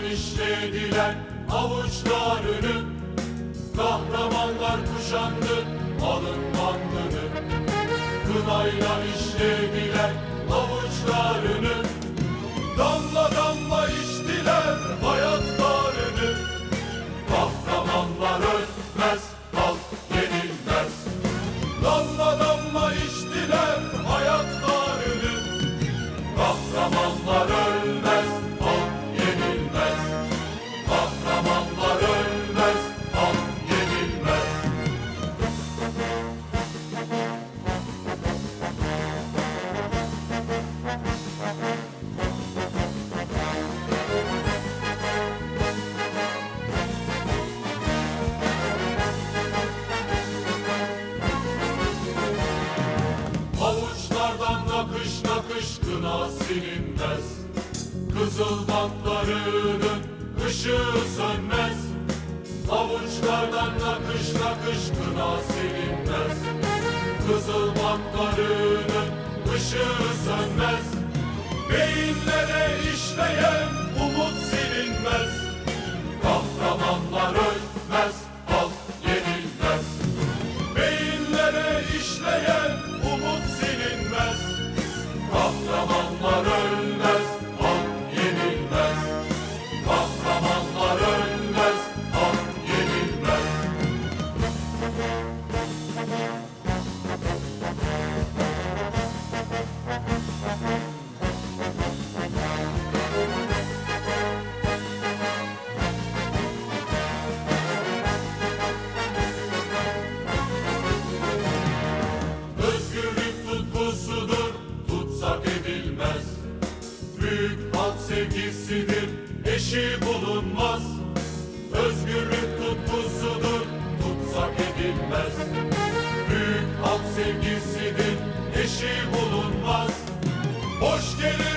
Kınayla işlediler avuçlarını Kahramanlar kuşandı alın bandını. Kınayla işlediler avuçlarını nakış nakış kına silinmez Kızıl bantlarının ışığı sönmez. Avuçlardan nakış nakış kına silinmez Kızıl bantlarının ışığı sönmez. Beyinlere eşi bulunmaz. Özgürlük tutkusudur tutsak edilmez. Büyük hak sevgisidir eşi bulunmaz. Boş gelir